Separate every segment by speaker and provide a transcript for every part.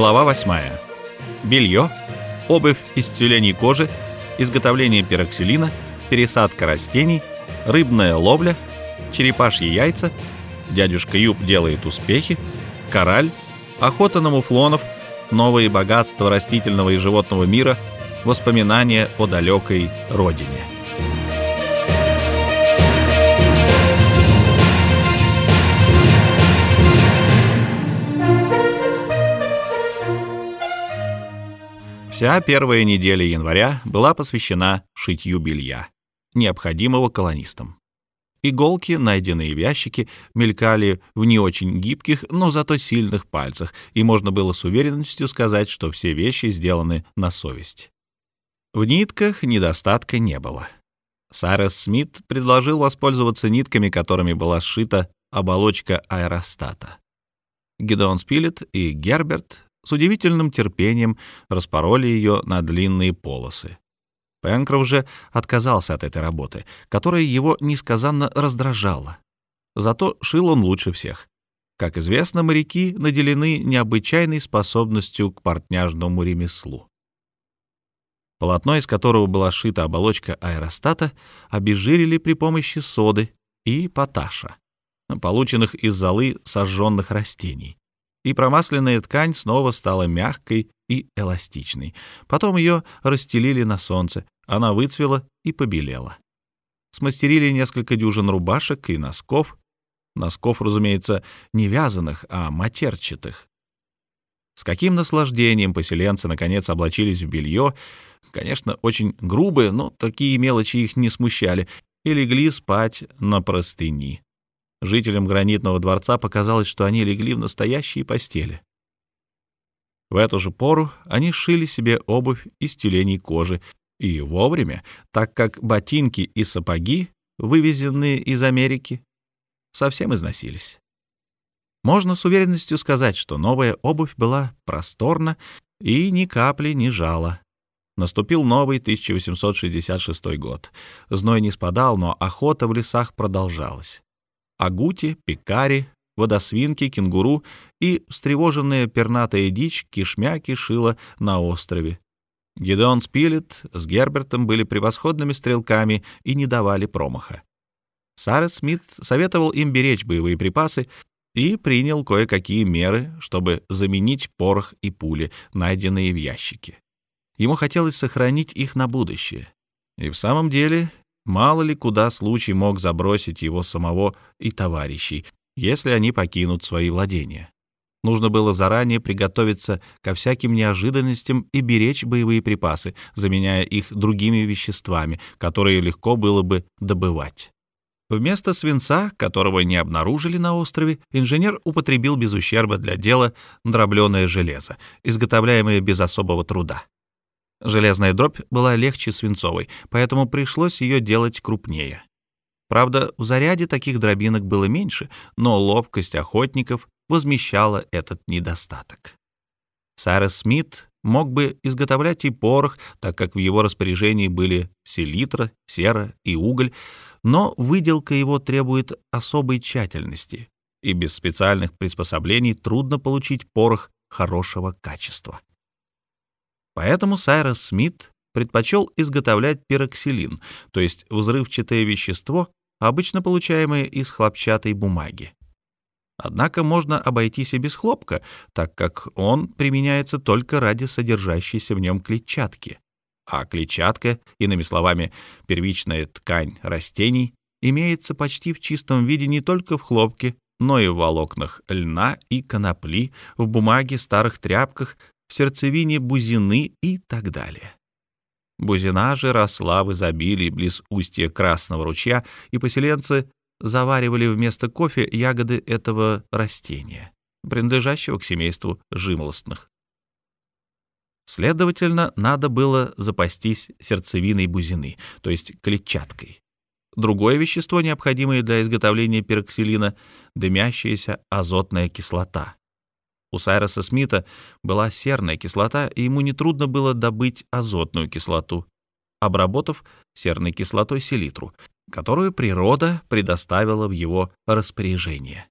Speaker 1: Глава 8. Белье, обувь из тюленей кожи, изготовление пероксилина, пересадка растений, рыбная ловля, черепашьи яйца, дядюшка Юб делает успехи, кораль, охота на муфлонов, новые богатства растительного и животного мира, воспоминания о далекой родине. Вся первая неделя января была посвящена шитью белья, необходимого колонистам. Иголки, найденные в ящике, мелькали в не очень гибких, но зато сильных пальцах, и можно было с уверенностью сказать, что все вещи сделаны на совесть. В нитках недостатка не было. Сайрес Смит предложил воспользоваться нитками, которыми была сшита оболочка аэростата. Гидеон Спилет и Герберт с удивительным терпением распороли ее на длинные полосы. Пенкроф же отказался от этой работы, которая его несказанно раздражала. Зато шил он лучше всех. Как известно, моряки наделены необычайной способностью к портняжному ремеслу. Полотно, из которого была сшита оболочка аэростата, обезжирили при помощи соды и поташа, полученных из золы сожженных растений и промасленная ткань снова стала мягкой и эластичной. Потом ее расстелили на солнце, она выцвела и побелела. Смастерили несколько дюжин рубашек и носков. Носков, разумеется, не вязаных, а матерчатых. С каким наслаждением поселенцы, наконец, облачились в белье, конечно, очень грубые, но такие мелочи их не смущали, и легли спать на простыни. Жителям гранитного дворца показалось, что они легли в настоящие постели. В эту же пору они шили себе обувь из тюленей кожи, и вовремя, так как ботинки и сапоги, вывезенные из Америки, совсем износились. Можно с уверенностью сказать, что новая обувь была просторна и ни капли не жала. Наступил новый 1866 год. Зной не спадал, но охота в лесах продолжалась агути, пикари, водосвинки, кенгуру и встревоженная пернатая дичь кишмя кишила на острове. Гидеон Спилет с Гербертом были превосходными стрелками и не давали промаха. Сарес Смит советовал им беречь боевые припасы и принял кое-какие меры, чтобы заменить порох и пули, найденные в ящике. Ему хотелось сохранить их на будущее. И в самом деле Мало ли куда случай мог забросить его самого и товарищей, если они покинут свои владения. Нужно было заранее приготовиться ко всяким неожиданностям и беречь боевые припасы, заменяя их другими веществами, которые легко было бы добывать. Вместо свинца, которого не обнаружили на острове, инженер употребил без ущерба для дела дробленое железо, изготовляемое без особого труда. Железная дробь была легче свинцовой, поэтому пришлось ее делать крупнее. Правда, в заряде таких дробинок было меньше, но ловкость охотников возмещала этот недостаток. Сайрес Смит мог бы изготовлять и порох, так как в его распоряжении были селитра, сера и уголь, но выделка его требует особой тщательности, и без специальных приспособлений трудно получить порох хорошего качества. Поэтому Сайрос Смит предпочел изготовлять пироксилин, то есть взрывчатое вещество, обычно получаемое из хлопчатой бумаги. Однако можно обойтись и без хлопка, так как он применяется только ради содержащейся в нем клетчатки. А клетчатка, иными словами, первичная ткань растений, имеется почти в чистом виде не только в хлопке, но и в волокнах льна и конопли, в бумаге, старых тряпках, в сердцевине бузины и так далее. Бузина же росла в изобилии близ устья Красного ручья, и поселенцы заваривали вместо кофе ягоды этого растения, принадлежащего к семейству жимолостных. Следовательно, надо было запастись сердцевиной бузины, то есть клетчаткой. Другое вещество, необходимое для изготовления пероксилина — дымящаяся азотная кислота, у Сайроса Смита была серная кислота, и ему нетрудно было добыть азотную кислоту, обработав серной кислотой селитру, которую природа предоставила в его распоряжение.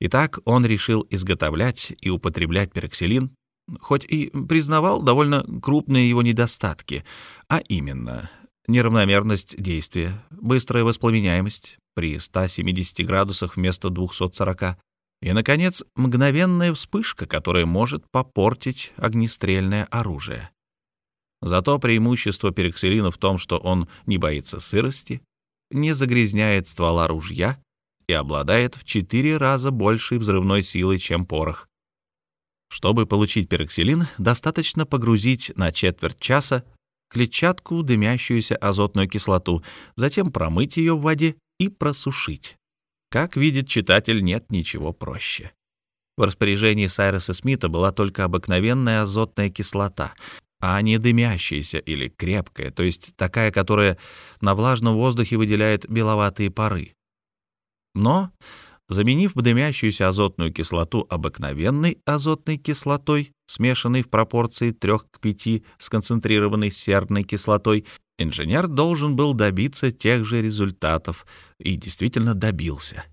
Speaker 1: Итак, он решил изготовлять и употреблять пероксилин, хоть и признавал довольно крупные его недостатки, а именно неравномерность действия, быстрая воспламеняемость при 170 градусах вместо 240, и, наконец, мгновенная вспышка, которая может попортить огнестрельное оружие. Зато преимущество пероксилина в том, что он не боится сырости, не загрязняет ствола ружья и обладает в четыре раза большей взрывной силой, чем порох. Чтобы получить пероксилин, достаточно погрузить на четверть часа клетчатку дымящуюся азотную кислоту, затем промыть ее в воде и просушить. Как видит читатель, нет ничего проще. В распоряжении Сайреса Смита была только обыкновенная азотная кислота, а не дымящаяся или крепкая, то есть такая, которая на влажном воздухе выделяет беловатые пары. Но, заменив дымящуюся азотную кислоту обыкновенной азотной кислотой, смешанной в пропорции 3 к 5 с концентрированной серной кислотой, инженер должен был добиться тех же результатов и действительно добился.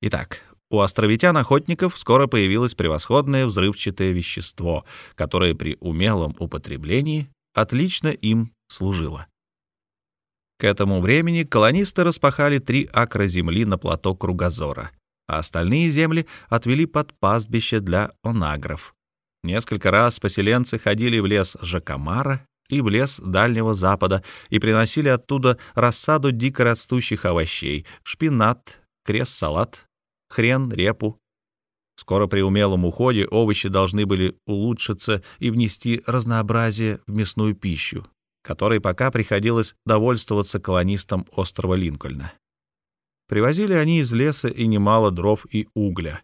Speaker 1: Итак, у островитян-охотников скоро появилось превосходное взрывчатое вещество, которое при умелом употреблении отлично им служило. К этому времени колонисты распахали три акра земли на плато Кругозора, а остальные земли отвели под пастбище для онагров. Несколько раз поселенцы ходили в лес Жакамара и в лес Дальнего Запада и приносили оттуда рассаду дико растущих овощей, шпинат, крест-салат, хрен, репу. Скоро при умелом уходе овощи должны были улучшиться и внести разнообразие в мясную пищу, которой пока приходилось довольствоваться колонистам острова Линкольна. Привозили они из леса и немало дров и угля.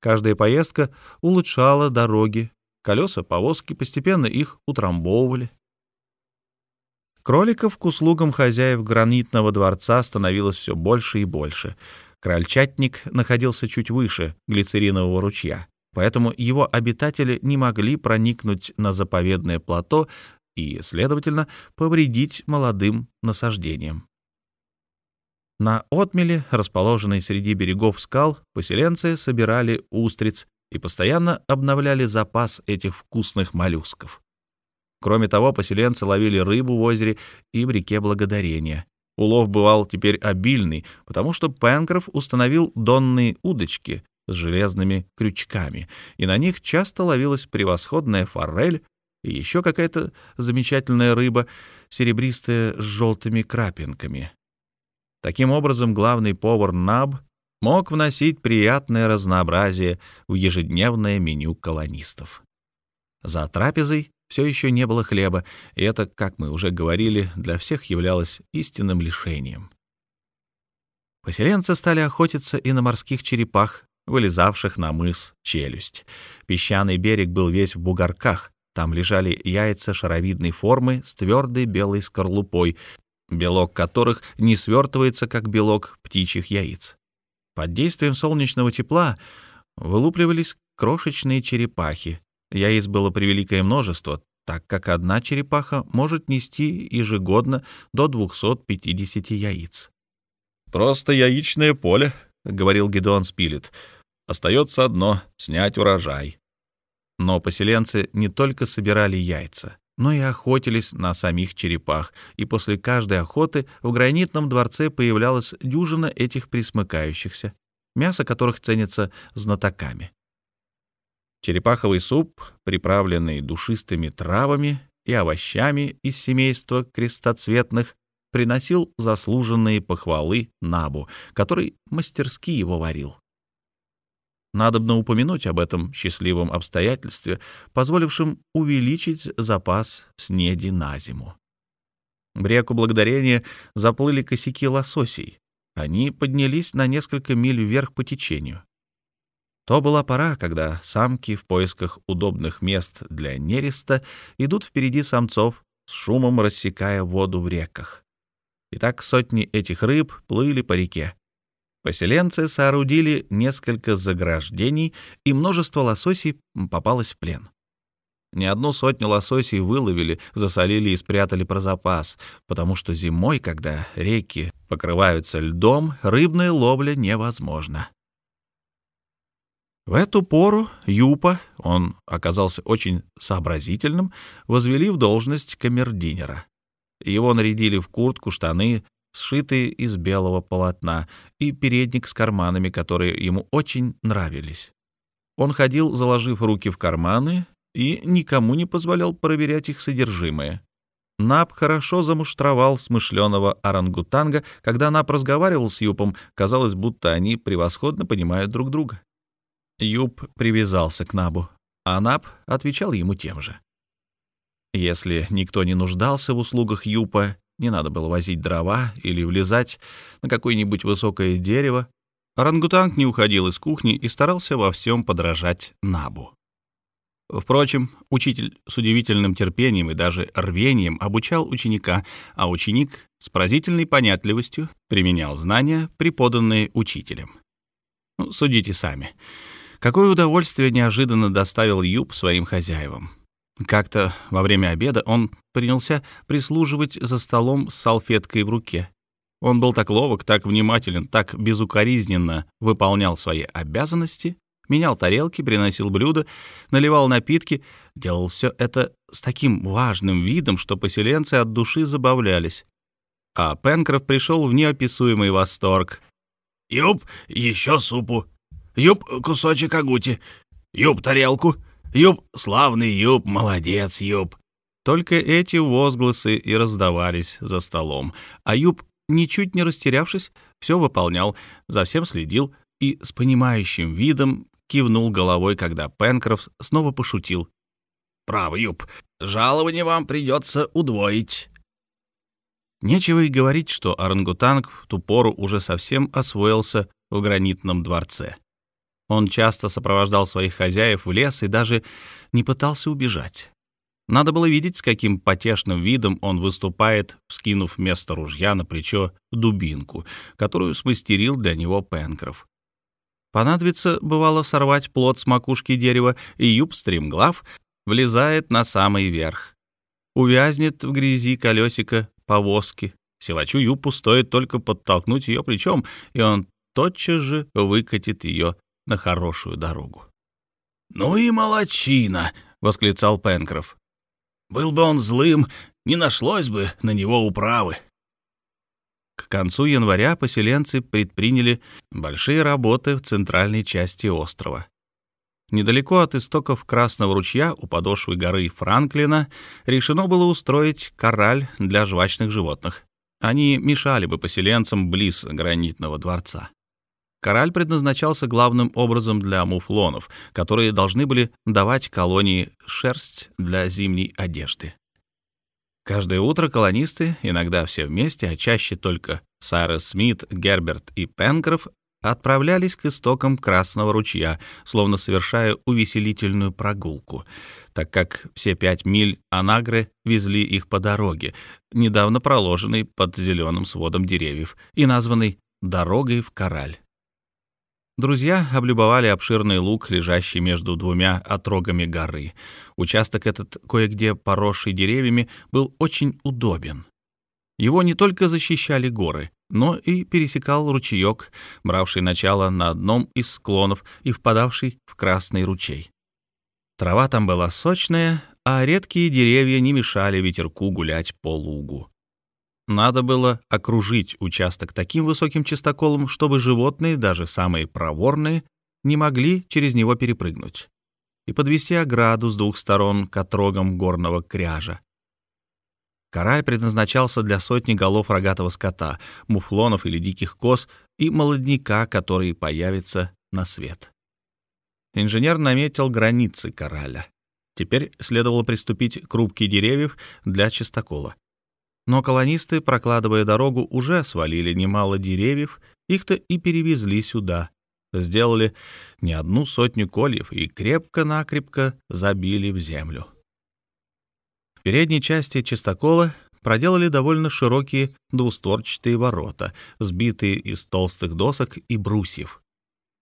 Speaker 1: Каждая поездка улучшала дороги, колеса повозки постепенно их утрамбовывали. Кроликов к услугам хозяев гранитного дворца становилось все больше и больше. Крольчатник находился чуть выше глицеринового ручья, поэтому его обитатели не могли проникнуть на заповедное плато и, следовательно, повредить молодым насаждениям. На отмеле, расположенной среди берегов скал, поселенцы собирали устриц и постоянно обновляли запас этих вкусных моллюсков. Кроме того, поселенцы ловили рыбу в озере и в реке Благодарения. Улов бывал теперь обильный, потому что Пенкроф установил донные удочки с железными крючками, и на них часто ловилась превосходная форель и еще какая-то замечательная рыба, серебристая с желтыми крапинками. Таким образом, главный повар Наб мог вносить приятное разнообразие в ежедневное меню колонистов. За трапезой все еще не было хлеба, и это, как мы уже говорили, для всех являлось истинным лишением. Поселенцы стали охотиться и на морских черепах, вылезавших на мыс челюсть. Песчаный берег был весь в бугорках, там лежали яйца шаровидной формы с твердой белой скорлупой, белок которых не свертывается, как белок птичьих яиц. Под действием солнечного тепла вылупливались крошечные черепахи, Яиц было превеликое множество, так как одна черепаха может нести ежегодно до 250 яиц. «Просто яичное поле», — говорил Гедеон Спилет. «Остается одно — снять урожай». Но поселенцы не только собирали яйца, но и охотились на самих черепах, и после каждой охоты в гранитном дворце появлялась дюжина этих присмыкающихся, мясо которых ценится знатоками. Черепаховый суп, приправленный душистыми травами и овощами из семейства крестоцветных, приносил заслуженные похвалы Набу, который мастерски его варил. Надобно упомянуть об этом счастливом обстоятельстве, позволившем увеличить запас снеди на зиму. В реку Благодарения заплыли косяки лососей. Они поднялись на несколько миль вверх по течению. То была пора, когда самки в поисках удобных мест для нереста идут впереди самцов, с шумом рассекая воду в реках. И так сотни этих рыб плыли по реке. Поселенцы соорудили несколько заграждений, и множество лососей попалось в плен. Не одну сотню лососей выловили, засолили и спрятали про запас, потому что зимой, когда реки покрываются льдом, рыбная ловля невозможна. В эту пору Юпа, он оказался очень сообразительным, возвели в должность камердинера. Его нарядили в куртку, штаны, сшитые из белого полотна, и передник с карманами, которые ему очень нравились. Он ходил, заложив руки в карманы, и никому не позволял проверять их содержимое. Нап хорошо замуштровал смышленого орангутанга. Когда Нап разговаривал с Юпом, казалось, будто они превосходно понимают друг друга. Юп привязался к Набу, а Нап отвечал ему тем же. Если никто не нуждался в услугах Юпа, не надо было возить дрова или влезать на какое-нибудь высокое дерево, орангутанг не уходил из кухни и старался во всем подражать Набу. Впрочем, учитель с удивительным терпением и даже рвением обучал ученика, а ученик с поразительной понятливостью применял знания, преподанные учителем. Ну, судите сами. Какое удовольствие неожиданно доставил Юб своим хозяевам. Как-то во время обеда он принялся прислуживать за столом с салфеткой в руке. Он был так ловок, так внимателен, так безукоризненно выполнял свои обязанности, менял тарелки, приносил блюда, наливал напитки, делал все это с таким важным видом, что поселенцы от души забавлялись. А Пенкроф пришел в неописуемый восторг.
Speaker 2: «Юб, еще супу! Юб, кусочек агути! Юб, тарелку! Юб, славный Юб, молодец, Юб!»
Speaker 1: Только эти возгласы и раздавались за столом, а Юб, ничуть не растерявшись, все выполнял, за всем следил и с понимающим видом кивнул головой, когда Пенкроф снова пошутил.
Speaker 2: «Право, Юб, жалование вам придется удвоить».
Speaker 1: Нечего и говорить, что орангутанг в ту пору уже совсем освоился в гранитном дворце. Он часто сопровождал своих хозяев в лес и даже не пытался убежать. Надо было видеть, с каким потешным видом он выступает, вскинув вместо ружья на плечо дубинку, которую смастерил для него Пенкроф. Понадобится, бывало, сорвать плод с макушки дерева, и юб стремглав влезает на самый верх. Увязнет в грязи колесико повозки. Силачу юпу стоит только подтолкнуть ее плечом, и он тотчас же выкатит ее на хорошую дорогу.
Speaker 2: «Ну и молочина!» — восклицал Пенкроф. «Был бы он злым, не нашлось бы на него управы».
Speaker 1: К концу января поселенцы предприняли большие работы в центральной части острова. Недалеко от истоков Красного ручья у подошвы горы Франклина решено было устроить кораль для жвачных животных. Они мешали бы поселенцам близ гранитного дворца. Кораль предназначался главным образом для муфлонов, которые должны были давать колонии шерсть для зимней одежды. Каждое утро колонисты, иногда все вместе, а чаще только Сайрес Смит, Герберт и Пенкроф, отправлялись к истокам Красного ручья, словно совершая увеселительную прогулку, так как все пять миль Анагры везли их по дороге, недавно проложенной под зеленым сводом деревьев и названной «дорогой в Кораль». Друзья облюбовали обширный луг, лежащий между двумя отрогами горы. Участок этот, кое-где поросший деревьями, был очень удобен. Его не только защищали горы, но и пересекал ручеек, бравший начало на одном из склонов и впадавший в Красный ручей. Трава там была сочная, а редкие деревья не мешали ветерку гулять по лугу. Надо было окружить участок таким высоким чистоколом, чтобы животные, даже самые проворные, не могли через него перепрыгнуть, и подвести ограду с двух сторон к отрогам горного кряжа. Кораль предназначался для сотни голов рогатого скота, муфлонов или диких коз и молодняка, который появится на свет. Инженер наметил границы кораля. Теперь следовало приступить к рубке деревьев для чистокола. Но колонисты, прокладывая дорогу, уже свалили немало деревьев, их-то и перевезли сюда. Сделали не одну сотню кольев и крепко-накрепко забили в землю. В передней части чистокола проделали довольно широкие двустворчатые ворота, сбитые из толстых досок и брусьев.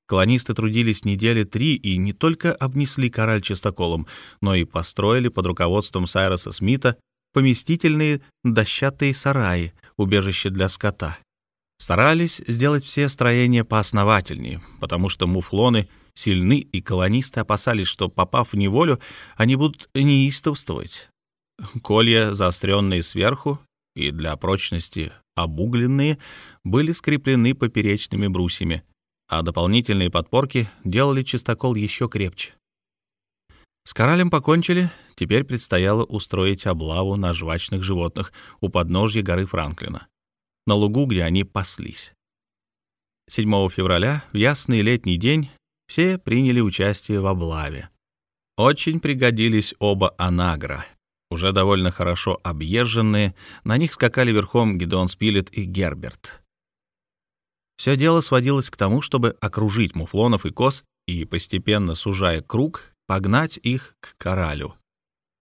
Speaker 1: Колонисты трудились недели три и не только обнесли кораль чистоколом, но и построили под руководством Сайроса Смита поместительные дощатые сараи, убежище для скота. Старались сделать все строения поосновательнее, потому что муфлоны сильны, и колонисты опасались, что, попав в неволю, они будут неистовствовать. Колья, заостренные сверху и для прочности обугленные, были скреплены поперечными брусьями, а дополнительные подпорки делали чистокол еще крепче. С коралем покончили, теперь предстояло устроить облаву на жвачных животных у подножья горы Франклина, на лугу, где они паслись. 7 февраля, в ясный летний день, все приняли участие в облаве. Очень пригодились оба анагра, уже довольно хорошо объезженные, на них скакали верхом Гедеон Спилет и Герберт. Все дело сводилось к тому, чтобы окружить муфлонов и коз и, постепенно сужая круг, погнать их к коралю.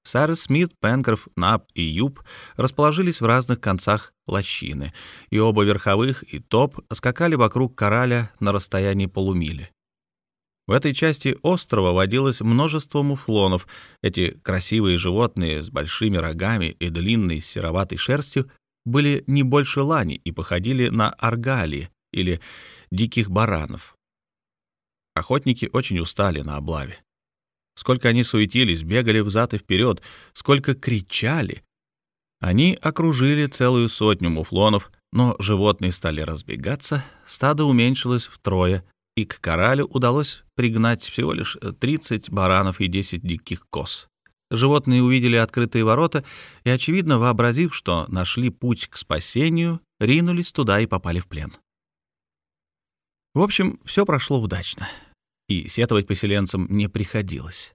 Speaker 1: Сара Смит, Пенкроф, Нап и Юб расположились в разных концах лощины, и оба верховых и топ скакали вокруг кораля на расстоянии полумили. В этой части острова водилось множество муфлонов. Эти красивые животные с большими рогами и длинной сероватой шерстью были не больше лани и походили на аргали или диких баранов. Охотники очень устали на облаве. Сколько они суетились, бегали взад и вперед, сколько кричали. Они окружили целую сотню муфлонов, но животные стали разбегаться, стадо уменьшилось втрое, и к коралю удалось пригнать всего лишь 30 баранов и 10 диких коз. Животные увидели открытые ворота и, очевидно, вообразив, что нашли путь к спасению, ринулись туда и попали в плен. В общем, все прошло удачно и сетовать поселенцам не приходилось.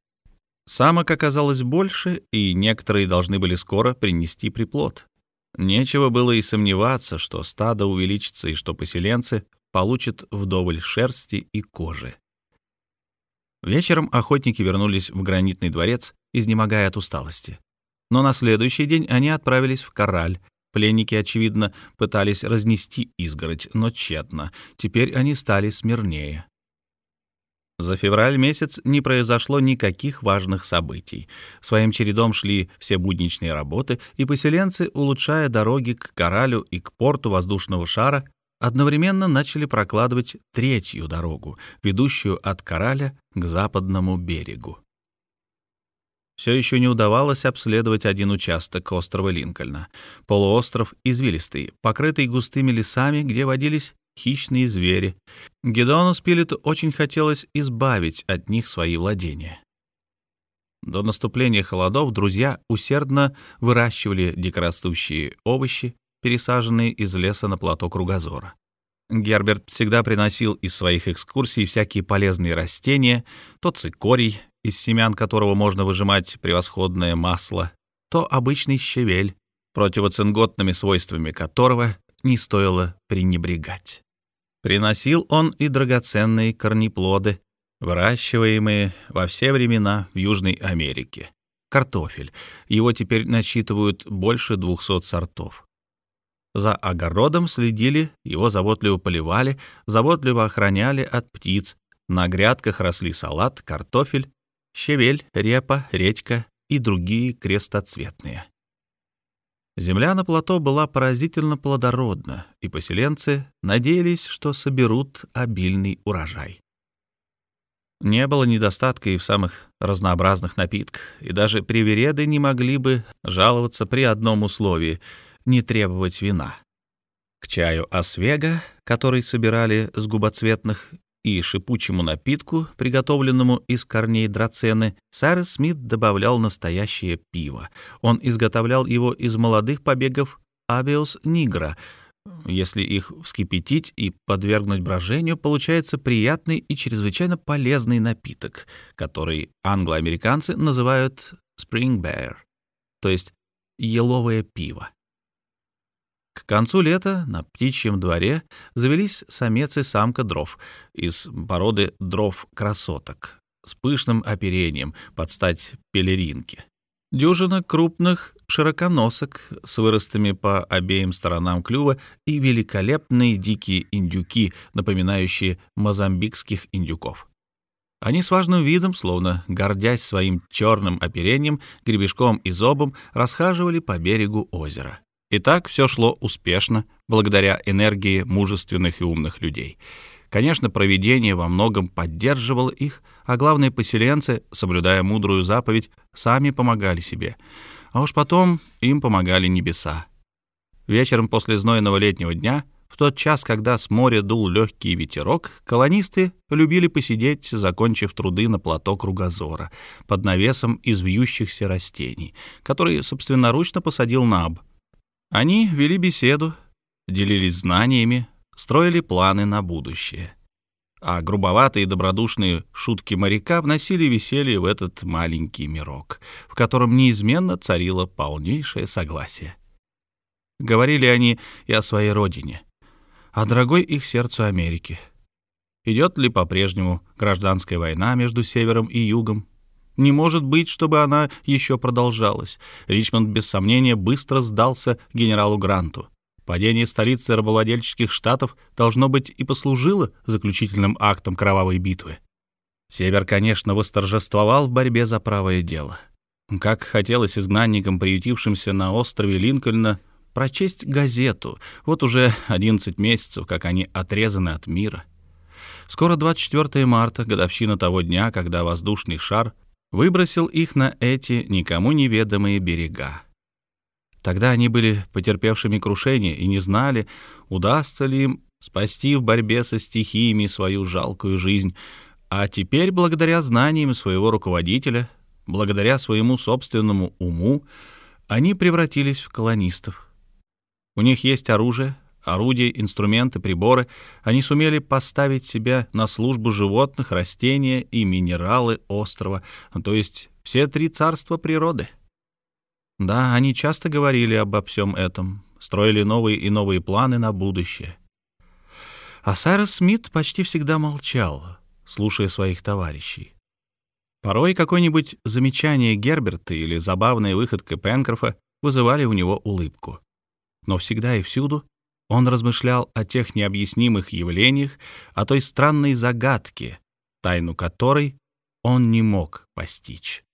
Speaker 1: Самок оказалось больше, и некоторые должны были скоро принести приплод. Нечего было и сомневаться, что стадо увеличится и что поселенцы получат вдоволь шерсти и кожи. Вечером охотники вернулись в гранитный дворец, изнемогая от усталости. Но на следующий день они отправились в Кораль. Пленники, очевидно, пытались разнести изгородь, но тщетно. Теперь они стали смирнее. За февраль месяц не произошло никаких важных событий. Своим чередом шли все будничные работы, и поселенцы, улучшая дороги к Коралю и к порту воздушного шара, одновременно начали прокладывать третью дорогу, ведущую от Кораля к западному берегу. Все еще не удавалось обследовать один участок острова Линкольна. Полуостров извилистый, покрытый густыми лесами, где водились хищные звери. Гедону Спилету очень хотелось избавить от них свои владения. До наступления холодов друзья усердно выращивали дикорастущие овощи, пересаженные из леса на плато Кругозора. Герберт всегда приносил из своих экскурсий всякие полезные растения, то цикорий, из семян которого можно выжимать превосходное масло, то обычный щавель, противоцинготными свойствами которого не стоило пренебрегать. Приносил он и драгоценные корнеплоды, выращиваемые во все времена в Южной Америке. Картофель. Его теперь насчитывают больше 200 сортов. За огородом следили, его заботливо поливали, заботливо охраняли от птиц. На грядках росли салат, картофель, щавель, репа, редька и другие крестоцветные. Земля на плато была поразительно плодородна, и поселенцы надеялись, что соберут обильный урожай. Не было недостатка и в самых разнообразных напитках, и даже привереды не могли бы жаловаться при одном условии — не требовать вина. К чаю освега, который собирали с губоцветных и шипучему напитку, приготовленному из корней драцены, Сайрес Смит добавлял настоящее пиво. Он изготовлял его из молодых побегов Абиос нигра. Если их вскипятить и подвергнуть брожению, получается приятный и чрезвычайно полезный напиток, который англоамериканцы называют «spring bear», то есть еловое пиво. К концу лета на птичьем дворе завелись самец и самка дров из породы дров-красоток с пышным оперением под стать пелеринке. Дюжина крупных широконосок с выростами по обеим сторонам клюва и великолепные дикие индюки, напоминающие мозамбикских индюков. Они с важным видом, словно гордясь своим черным оперением, гребешком и зобом, расхаживали по берегу озера. И так все шло успешно, благодаря энергии мужественных и умных людей. Конечно, провидение во многом поддерживало их, а главные поселенцы, соблюдая мудрую заповедь, сами помогали себе. А уж потом им помогали небеса. Вечером после знойного летнего дня, в тот час, когда с моря дул легкий ветерок, колонисты любили посидеть, закончив труды на плато кругозора, под навесом из вьющихся растений, который собственноручно посадил Наб. Они вели беседу, делились знаниями, строили планы на будущее. А грубоватые и добродушные шутки моряка вносили веселье в этот маленький мирок, в котором неизменно царило полнейшее согласие. Говорили они и о своей родине, о дорогой их сердцу Америке. Идет ли по-прежнему гражданская война между севером и югом? Не может быть, чтобы она еще продолжалась. Ричмонд, без сомнения, быстро сдался генералу Гранту. Падение столицы рабовладельческих штатов должно быть и послужило заключительным актом кровавой битвы. Север, конечно, восторжествовал в борьбе за правое дело. Как хотелось изгнанникам, приютившимся на острове Линкольна, прочесть газету. Вот уже 11 месяцев, как они отрезаны от мира. Скоро 24 марта, годовщина того дня, когда воздушный шар выбросил их на эти никому неведомые берега. Тогда они были потерпевшими крушение и не знали, удастся ли им спасти в борьбе со стихиями свою жалкую жизнь. А теперь, благодаря знаниям своего руководителя, благодаря своему собственному уму, они превратились в колонистов. У них есть оружие, орудия, инструменты, приборы. Они сумели поставить себя на службу животных, растения и минералы острова, то есть все три царства природы — да, они часто говорили обо всем этом, строили новые и новые планы на будущее. А Сайрос Смит почти всегда молчал, слушая своих товарищей. Порой какое-нибудь замечание Герберта или забавная выходка Пенкрофа вызывали у него улыбку. Но всегда и всюду он размышлял о тех необъяснимых явлениях, о той странной загадке, тайну которой он не мог постичь.